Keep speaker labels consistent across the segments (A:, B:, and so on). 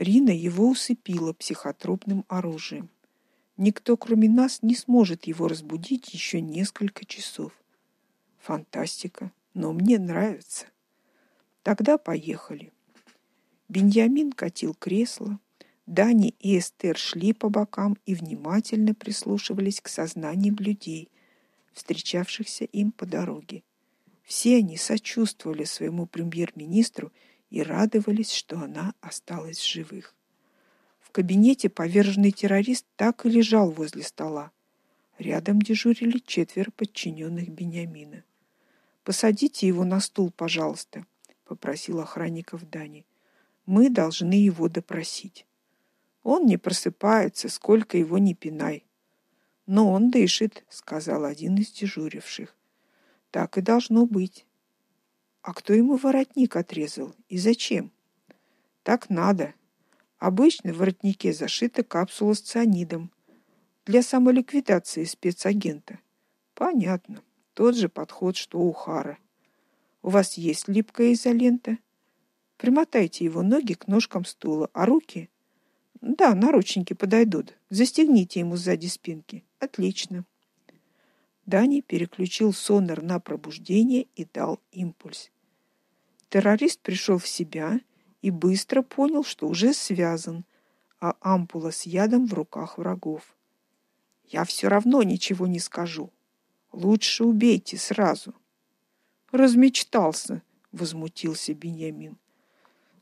A: Рина его усыпила психотропным оружием. Никто, кроме нас, не сможет его разбудить еще несколько часов. Фантастика, но мне нравится. Тогда поехали. Беньямин катил кресло, Дани и Эстер шли по бокам и внимательно прислушивались к сознаниям людей, встречавшихся им по дороге. Все они сочувствовали своему премьер-министру и радовались, что она осталась в живых. В кабинете поверженный террорист так и лежал возле стола. Рядом дежурили четверо подчиненных Беньямина. Посадите его на стул, пожалуйста, попросил охранников Дани. Мы должны его допросить. Он не просыпается, сколько его ни пинай. Но он дышит, сказал один из дежуривших. Так и должно быть. А кто ему воротник отрезал и зачем? Так надо. Обычно в воротнике зашита капсула с цианидом для самоликвидации спецагента. Понятно. Тот же подход, что у Хара. У вас есть липкая изолента? Примотайте его ноги к ножкам стула, а руки Да, наручники подойдут. Застегните ему сзади спинки. Отлично. Дани переключил сонар на пробуждение и дал импульс. Террорист пришел в себя и быстро понял, что уже связан, а ампула с ядом в руках врагов. Я все равно ничего не скажу. Лучше убейте сразу. Размечтался, возмутился Беньямин.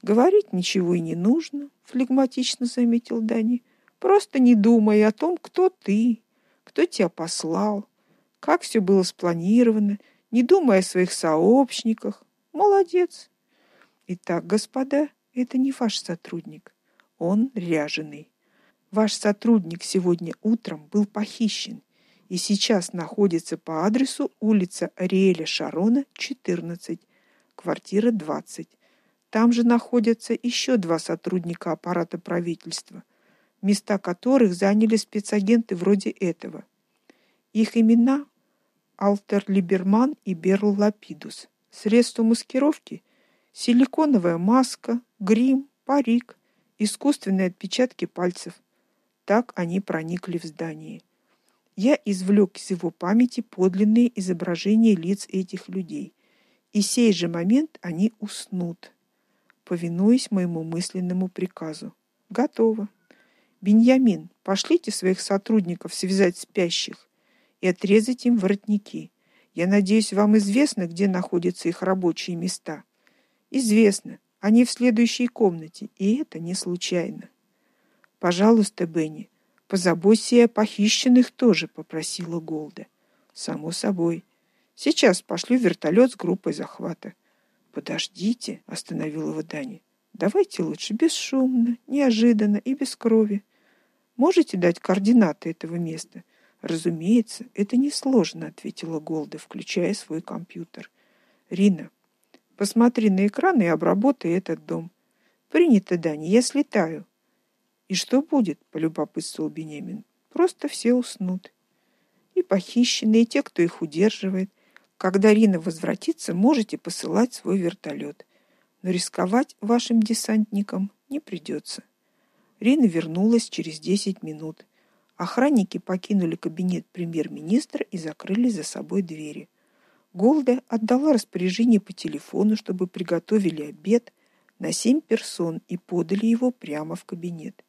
A: Говорить ничего и не нужно, флегматично заметил Дани. Просто не думай о том, кто ты, кто тебя послал, как все было спланировано, не думая о своих сообщниках. Молодец. Итак, господа, это не ваш сотрудник. Он ряженый. Ваш сотрудник сегодня утром был похищен и сейчас находится по адресу улица Ариэля Шарона, 14, квартира 20. Там же находятся еще два сотрудника аппарата правительства, места которых заняли спецагенты вроде этого. Их имена Алтер Либерман и Берл Лапидус. Средства маскировки силиконовая маска, грим, парик, искусственные отпечатки пальцев. Так они проникли в здание. Я извлек из его памяти подлинные изображения лиц этих людей. И сей же момент они уснут, повинуясь моему мысленному приказу. Готово. Беньямин, пошлите своих сотрудников связать спящих и отрезать им воротники. Я надеюсь, вам известно, где находятся их рабочие места. Известно. Они в следующей комнате, и это не случайно. Пожалуйста, Бенни, позаботься и о похищенных тоже, попросила Голда. Само собой. Сейчас пошлю вертолет с группой захвата. Подождите, остановил его Дани. Давайте лучше бесшумно, неожиданно и без крови. Можете дать координаты этого места? Разумеется, это несложно, ответила Голда, включая свой компьютер. Рина, посмотри на экран и обработай этот дом. Принято, Дани, я слетаю. И что будет? полюбопытствовал Бенемин. Просто все уснут. И похищенные, и те, кто их удерживает. Когда Рина возвратится, можете посылать свой вертолет. Но рисковать вашим десантникам не придется. Рина вернулась через 10 минут. Охранники покинули кабинет премьер-министра и закрыли за собой двери. Голда отдала распоряжение по телефону, чтобы приготовили обед на семь персон и подали его прямо в кабинет.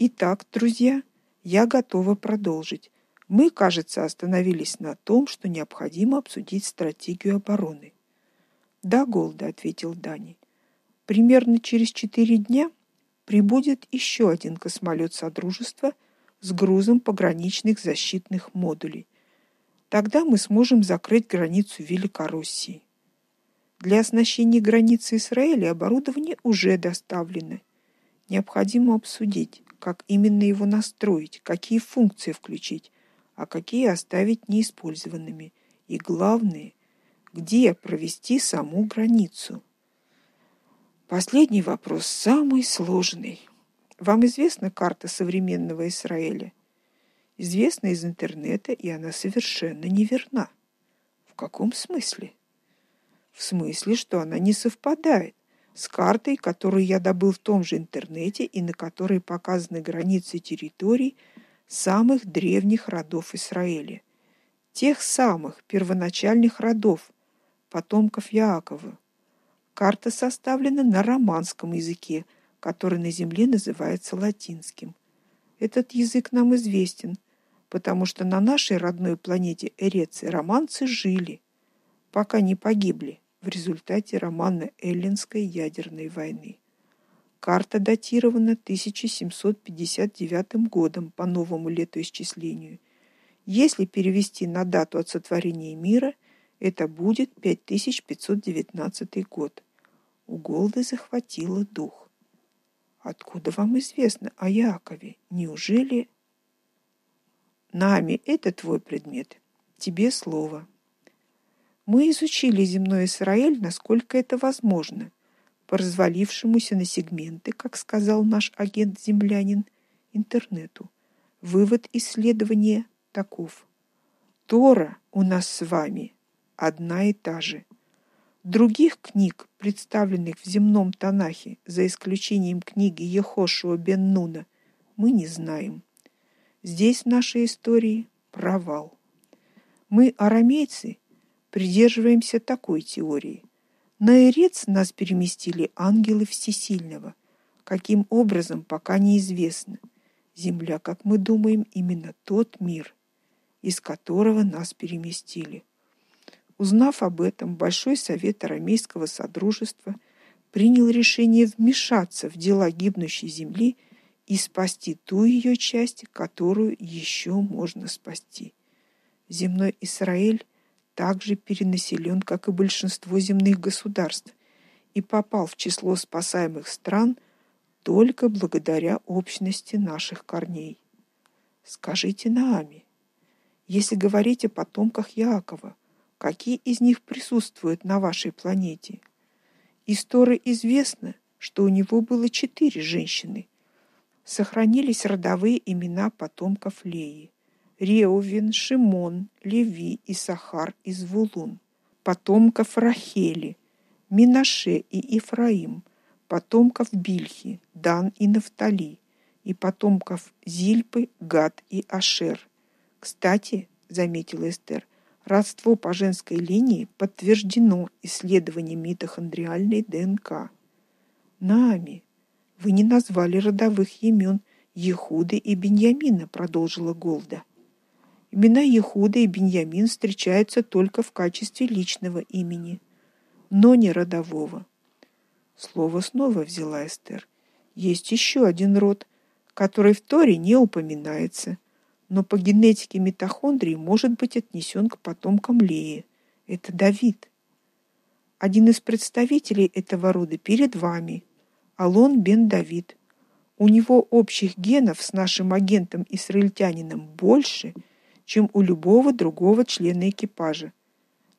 A: Итак, друзья, я готова продолжить. Мы, кажется, остановились на том, что необходимо обсудить стратегию обороны. Да, Голда, ответил Дани. Примерно через четыре дня прибудет еще один космолет Содружества – с грузом пограничных защитных модулей. Тогда мы сможем закрыть границу Великороссии. Для оснащения границы Израиля оборудование уже доставлено. Необходимо обсудить, как именно его настроить, какие функции включить, а какие оставить неиспользованными. И главное, где провести саму границу. Последний вопрос самый сложный. Вам известна карта современного Израиля? Известна из интернета, и она совершенно неверна. В каком смысле? В смысле, что она не совпадает с картой, которую я добыл в том же интернете и на которой показаны границы территорий самых древних родов Израиля, тех самых первоначальных родов, потомков Яакова. Карта составлена на романском языке, который на земле называется латинским. Этот язык нам известен, потому что на нашей родной планете Эреции романцы жили, пока не погибли в результате романо-эллинской ядерной войны. Карта датирована 1759 годом по новому летоисчислению. Если перевести на дату от сотворения мира, это будет 5519 год. У Голды захватило дух. Откуда вам известно о Якове? Неужели нами это твой предмет? Тебе слово. Мы изучили земной Израиль, насколько это возможно, по развалившемуся на сегменты, как сказал наш агент-землянин, интернету. Вывод исследования таков: Тора у нас с вами одна и та же. Других книг, представленных в земном Танахе, за исключением книги Ехошуа бен Нуна, мы не знаем. Здесь в нашей истории провал. Мы, арамейцы, придерживаемся такой теории. На Эрец нас переместили ангелы Всесильного. Каким образом, пока неизвестно. Земля, как мы думаем, именно тот мир, из которого нас переместили. Узнав об этом, Большой совет арамейского содружества принял решение вмешаться в дела гибнущей земли и спасти ту ее часть, которую еще можно спасти. Земной Израиль также перенаселен, как и большинство земных государств, и попал в число спасаемых стран только благодаря общности наших корней. Скажите Наами, если говорить о потомках Яакова, какие из них присутствуют на вашей планете. Из Торы что у него было четыре женщины. Сохранились родовые имена потомков Леи: Реувен, Шимон, Леви, и Звулун. Потомков Рахели, Минаше и Ифраим, потомков Бильхи, Дан и Нафтали, и потомков Зильпы, Гад и Ашер. Кстати, заметила Эстер, Родство по женской линии подтверждено исследованием митохондриальной ДНК. Нами вы не назвали родовых имен Ехуды и Беньямина, продолжила Голда. Имена Ехуда и Беньямин встречаются только в качестве личного имени, но не родового. Слово снова взяла Эстер. Есть еще один род, который в Торе не упоминается – но по генетике митохондрий может быть отнесен к потомкам Леи. Это Давид. Один из представителей этого рода перед вами, Алон бен Давид. У него общих генов с нашим агентом-израильтянином больше, чем у любого другого члена экипажа.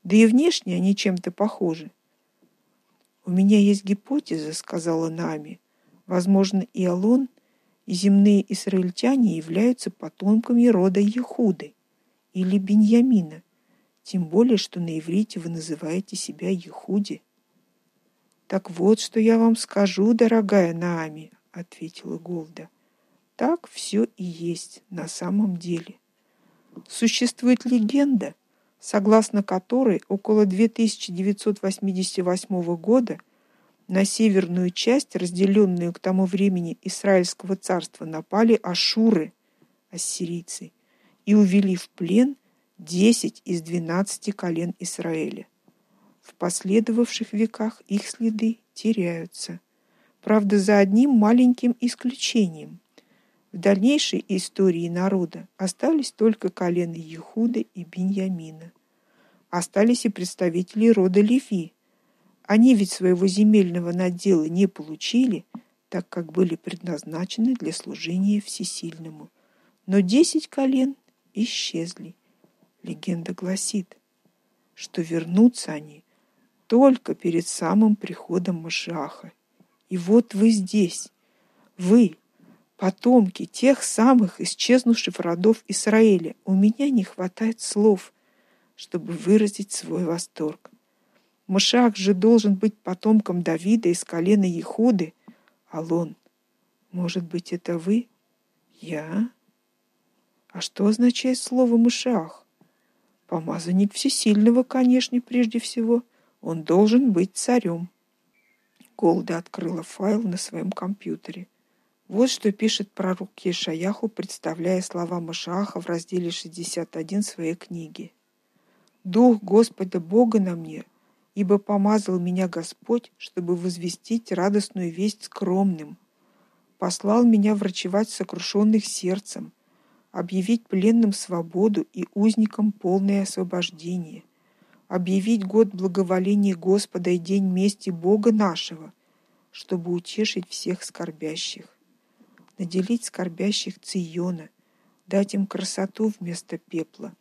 A: Да и внешне они чем-то похожи. У меня есть гипотеза, сказала Нами. Возможно, и Алон – земные израильтяне являются потомками рода Ехуды или Беньямина, тем более что на иврите вы называете себя Ехуди. Так вот, что я вам скажу, дорогая Наами, ответила Голда. Так все и есть на самом деле. Существует легенда, согласно которой около 2988 года на северную часть, разделенную к тому времени Израильского царства, напали ашуры, ассирийцы, и увели в плен 10 из 12 колен Израиля. В последовавших веках их следы теряются. Правда, за одним маленьким исключением. В дальнейшей истории народа остались только колены Иуда и Беньямина. Остались и представители рода Леви, они ведь своего земельного надела не получили, так как были предназначены для служения всесильному. Но десять колен исчезли. Легенда гласит, что вернутся они только перед самым приходом Машиаха. И вот вы здесь. Вы потомки тех самых исчезнувших родов Израиля. У меня не хватает слов, чтобы выразить свой восторг. Машах же должен быть потомком Давида из колена Иуды. Алон, может быть, это вы? Я? А что означает слово Машах? Помазанник всесильного, конечно, прежде всего. Он должен быть царем. Голда открыла файл на своем компьютере. Вот что пишет пророк Ешаяху, представляя слова Машаха в разделе 61 своей книги. «Дух Господа Бога на мне, ибо помазал меня Господь, чтобы возвестить радостную весть скромным. Послал меня врачевать сокрушенных сердцем, объявить пленным свободу и узникам полное освобождение, объявить год благоволения Господа и день мести Бога нашего, чтобы утешить всех скорбящих наделить скорбящих Циона, дать им красоту вместо пепла,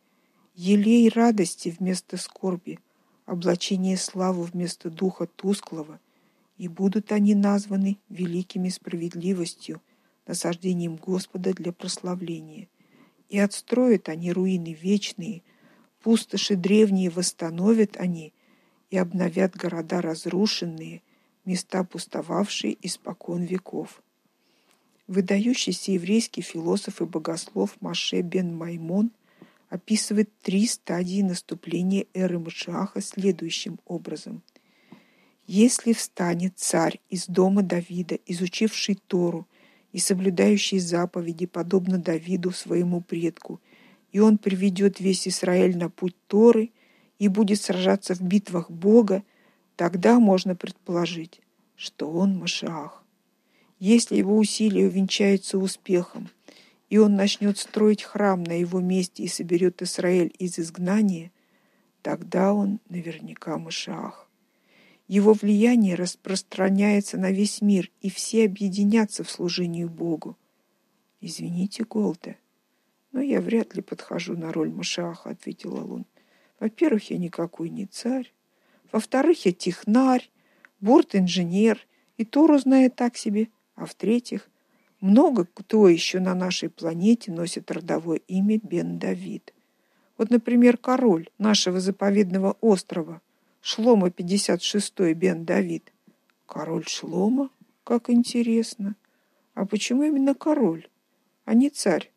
A: елей радости вместо скорби, облачение славы вместо духа тусклого, и будут они названы великими справедливостью, насаждением Господа для прославления. И отстроят они руины вечные, пустоши древние восстановят они, и обновят города разрушенные, места пустовавшие испокон веков. Выдающийся еврейский философ и богослов Маше бен Маймон описывает три стадии наступления эры Машиаха следующим образом: если встанет царь из дома Давида, изучивший Тору и соблюдающий заповеди, подобно Давиду своему предку, и он приведет весь Израиль на путь Торы и будет сражаться в битвах Бога, тогда можно предположить, что он Машиах. Если его усилия увенчаются успехом, и он начнет строить храм на его месте и соберет Израиль из изгнания, тогда он наверняка Машиах. Его влияние распространяется на весь мир, и все объединятся в служении Богу. Извините, Голда, но я вряд ли подхожу на роль Машиаха, ответил он. Во-первых, я никакой не царь. Во-вторых, я технарь, борт-инженер, и Тору знает так себе. А в-третьих, много кто еще на нашей планете носит родовое имя Бен-Давид. Вот, например, король нашего заповедного острова, Шлома 56-й Бен-Давид. Король Шлома? Как интересно. А почему именно король, а не царь?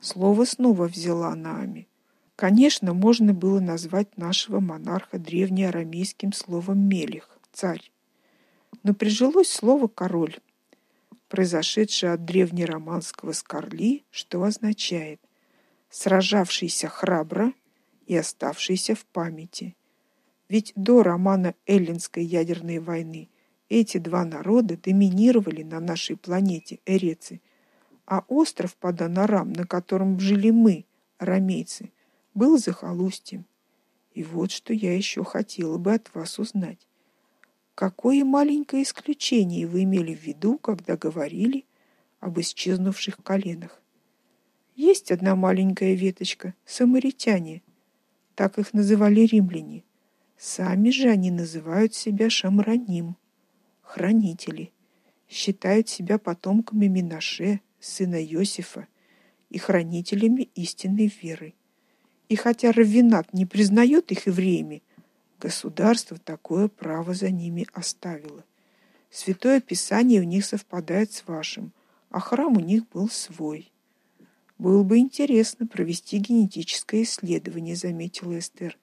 A: Слово снова взяла Наами. Конечно, можно было назвать нашего монарха древнеарамейским словом мелих, царь. Но прижилось слово король произошедшее от древнероманского скарли, что означает сражавшийся храбро и оставшийся в памяти. Ведь до романа Эллинской ядерной войны эти два народа доминировали на нашей планете Эрецы, а остров Паданарам, на котором жили мы, рамейцы, был захолустьем. И вот что я еще хотела бы от вас узнать. Какое маленькое исключение вы имели в виду, когда говорили об исчезнувших коленах? Есть одна маленькая веточка самаритяне. Так их называли римляне. Сами же они называют себя шамраним, хранители. Считают себя потомками Минаше, сына Иосифа, и хранителями истинной веры. И хотя раввинат не признает их евреями, Государство такое право за ними оставило. Святое Писание у них совпадает с вашим, а храм у них был свой. Было бы интересно провести генетическое исследование, заметила Эстер.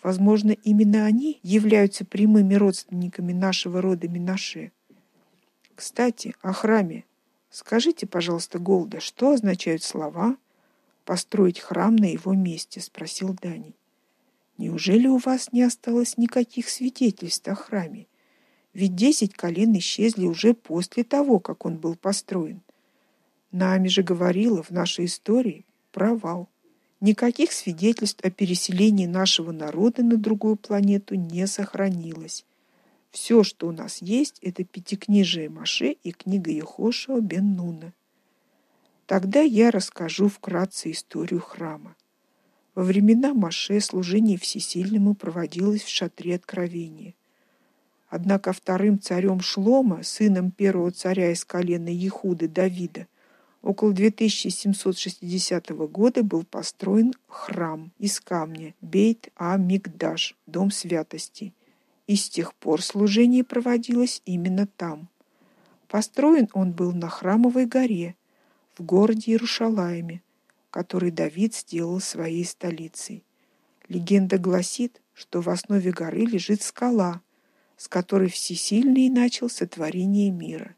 A: Возможно, именно они являются прямыми родственниками нашего рода Минаше. Кстати, о храме. Скажите, пожалуйста, Голда, что означают слова построить храм на его месте, спросил Дани. Неужели у вас не осталось никаких свидетельств о храме? Ведь десять колен исчезли уже после того, как он был построен. Нами же говорила в нашей истории провал. Никаких свидетельств о переселении нашего народа на другую планету не сохранилось. Все, что у нас есть, это пятикнижие Маше и книга Ехошуа бен Нуна. Тогда я расскажу вкратце историю храма. Во времена Маше служение всесильному проводилось в шатре откровения. Однако вторым царем Шлома, сыном первого царя из колена Иуды Давида, около 2760 года был построен храм из камня Бейт-А-Микдаш, дом святости, и с тех пор служение проводилось именно там. Построен он был на Храмовой горе в городе Иерусалиме, который Давид сделал своей столицей. Легенда гласит, что в основе горы лежит скала, с которой Всесильный начал сотворение мира.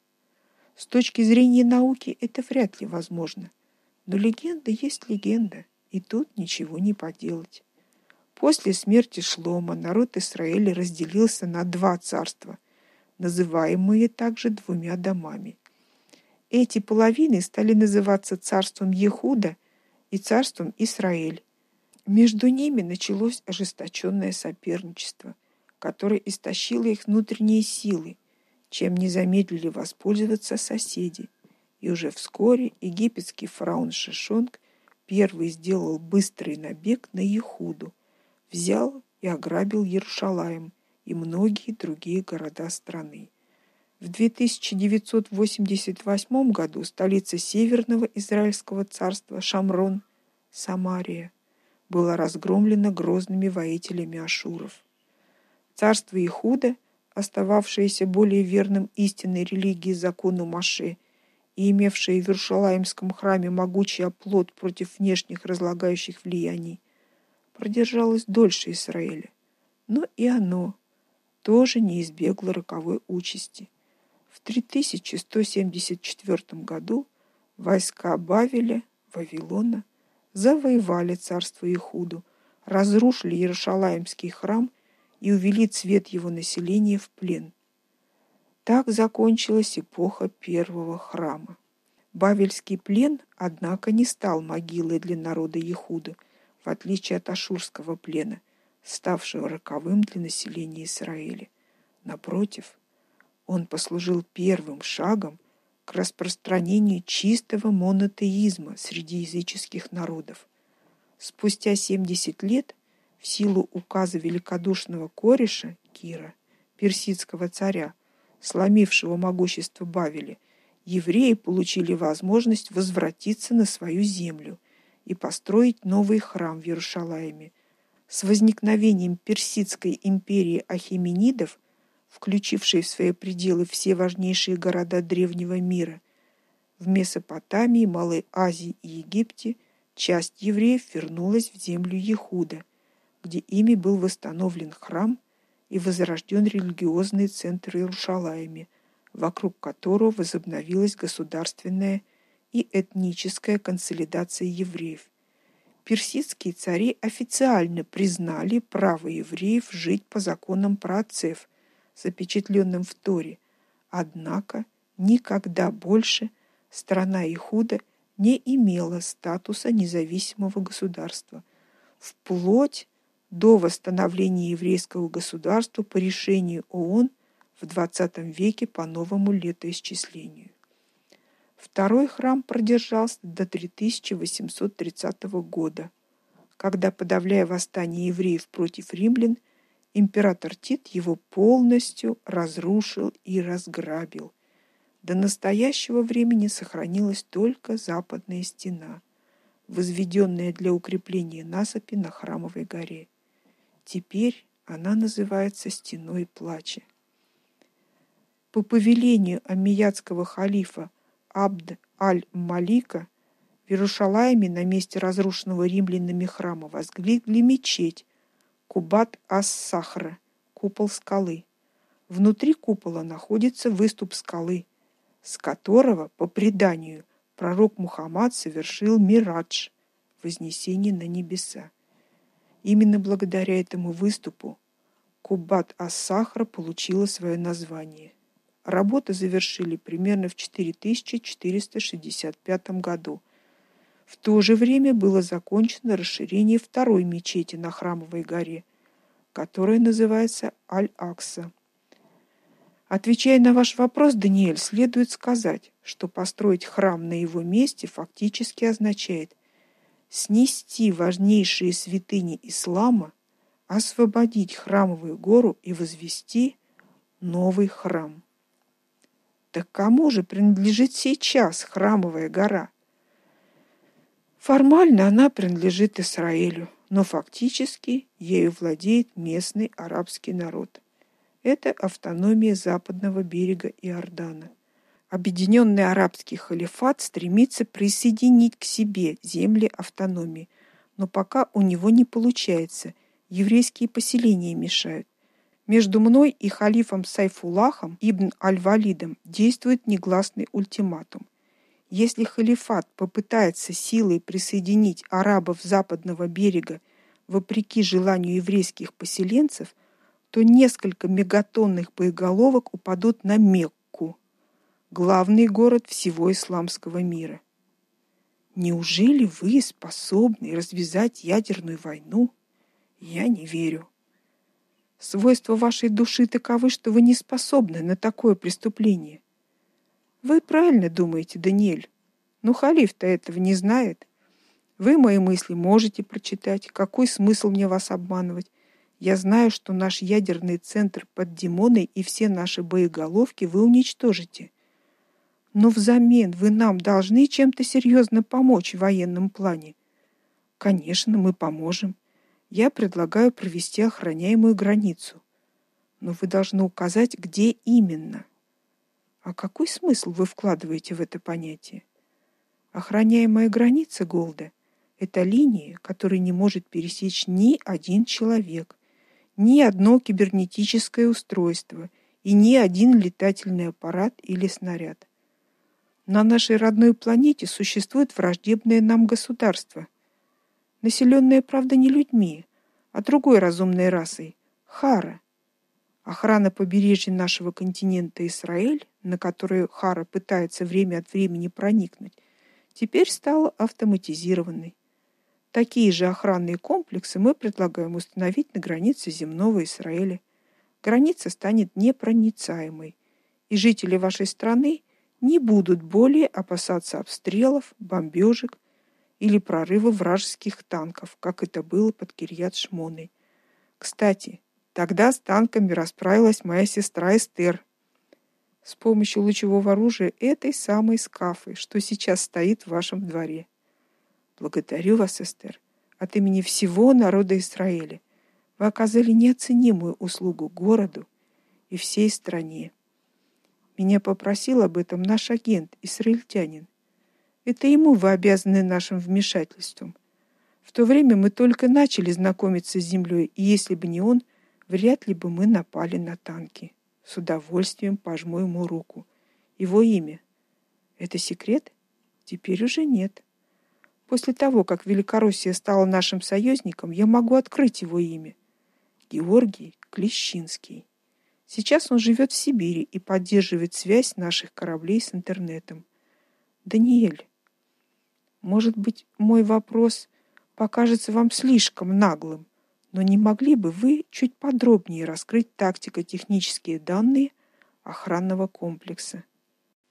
A: С точки зрения науки это вряд ли возможно, но легенда есть легенда, и тут ничего не поделать. После смерти Шлома народ Израиля разделился на два царства, называемые также двумя домами. Эти половины стали называться царством Ехуда и царством Израиль. Между ними началось ожесточенное соперничество, которое истощило их внутренние силы, чем не замедлили воспользоваться соседи. И уже вскоре египетский фараон Шишонг первый сделал быстрый набег на Ехуду, взял и ограбил Иерусалим и многие другие города страны. В 2988 году столица Северного Израильского царства Шамрон, Самария, была разгромлена грозными воителями ашуров. Царство Иуда, остававшееся более верным истинной религии закону Маше и имевшее в Иерусалимском храме могучий оплот против внешних разлагающих влияний, продержалось дольше Израиля, но и оно тоже не избегло роковой участи. В 3174 году войска Бавеля, Вавилона, завоевали царство Ихуду, разрушили Иерусалимский храм и увели цвет его населения в плен. Так закончилась эпоха первого храма. Бавельский плен, однако, не стал могилой для народа Ихуда – в отличие от ашурского плена, ставшего роковым для населения Израиля. Напротив, он послужил первым шагом к распространению чистого монотеизма среди языческих народов. Спустя 70 лет в силу указа великодушного кореша Кира, персидского царя, сломившего могущество Бавеля, евреи получили возможность возвратиться на свою землю – и построить новый храм в Иерусалиме. С возникновением персидской империи ахеменидов, включившей в свои пределы все важнейшие города древнего мира, в Месопотамии, Малой Азии и Египте часть евреев вернулась в землю Иуда, где ими был восстановлен храм и возрожден религиозный центр Иерусалима, вокруг которого возобновилась государственная и этническая консолидация евреев. Персидские цари официально признали право евреев жить по законам праотцев, запечатленным в Торе. Однако никогда больше страна Иуда не имела статуса независимого государства, вплоть до восстановления еврейского государства по решению ООН в XX веке по новому летоисчислению. Второй храм продержался до 3830 года, когда, подавляя восстание евреев против римлян, император Тит его полностью разрушил и разграбил. До настоящего времени сохранилась только западная стена, возведенная для укрепления насыпи на храмовой горе. Теперь она называется стеной плача. По повелению аммиядского халифа Абд аль-Малика в Иерусалиме на месте разрушенного римлянами храма воздвигли мечеть Кубат ас-Сахра, купол скалы. Внутри купола находится выступ скалы, с которого, по преданию, пророк Мухаммад совершил мирадж, вознесение на небеса. Именно благодаря этому выступу Кубат ас-Сахра получила свое название. Работы завершили примерно в 4465 году. В то же время было закончено расширение второй мечети на Храмовой горе, которая называется Аль-Акса. Отвечая на ваш вопрос, Даниэль, следует сказать, что построить храм на его месте фактически означает снести важнейшие святыни ислама, освободить храмовую гору и возвести новый храм. Так кому же принадлежит сейчас храмовая гора? Формально она принадлежит Израилю, но фактически ею владеет местный арабский народ. это автономия западного берега Иордана. Объединенный арабский халифат стремится присоединить к себе земли автономии, но пока у него не получается. Еврейские поселения мешают. Между мной и халифом Сайфуллахом ибн Аль-Валидом действует негласный ультиматум. Если халифат попытается силой присоединить арабов западного берега вопреки желанию еврейских поселенцев, то несколько мегатонных боеголовок упадут на Мекку, главный город всего исламского мира. Неужели вы способны развязать ядерную войну? Я не верю. Свойства вашей души таковы, что вы не способны на такое преступление. Вы правильно думаете, Даниэль. Но халиф-то этого не знает. Вы мои мысли можете прочитать. Какой смысл мне вас обманывать? Я знаю, что наш ядерный центр под Димоной и все наши боеголовки вы уничтожите. Но взамен вы нам должны чем-то серьезно помочь в военном плане. Конечно, мы поможем. Я предлагаю провести охраняемую границу. Но вы должны указать, где именно. А какой смысл вы вкладываете в это понятие? Охраняемая граница Голда это линия, которую не может пересечь ни один человек, ни одно кибернетическое устройство и ни один летательный аппарат или снаряд. На нашей родной планете существует враждебное нам государство, населенное, правда, не людьми, а другой разумной расой Хара. Охрана побережья нашего континента Израиль, на которую Хара пытается время от времени проникнуть, теперь стала автоматизированной. Такие же охранные комплексы мы предлагаем установить на границе земного Израиля. Граница станет непроницаемой, и жители вашей страны не будут более опасаться обстрелов, бомбежек или прорыва вражеских танков, как это было под Кирьят-Шмоной. Кстати, Тогда с танками расправилась моя сестра Эстер. С помощью лучевого оружия этой самой скафы, что сейчас стоит в вашем дворе. Благодарю вас, Эстер, от имени всего народа Израиля. Вы оказали неоценимую услугу городу и всей стране. Меня попросил об этом наш агент, израильтянин. Это ему вы обязаны нашим вмешательством. В то время мы только начали знакомиться с землей, и если бы не он, вряд ли бы мы напали на танки. С удовольствием пожму ему руку. Его имя это секрет? Теперь уже нет. После того, как Великороссия стала нашим союзником, я могу открыть его имя. Георгий Клещинский. Сейчас он живет в Сибири и поддерживает связь наших кораблей с интернетом. Даниэль, может быть, мой вопрос покажется вам слишком наглым, но не могли бы вы чуть подробнее раскрыть тактико-технические данные охранного комплекса?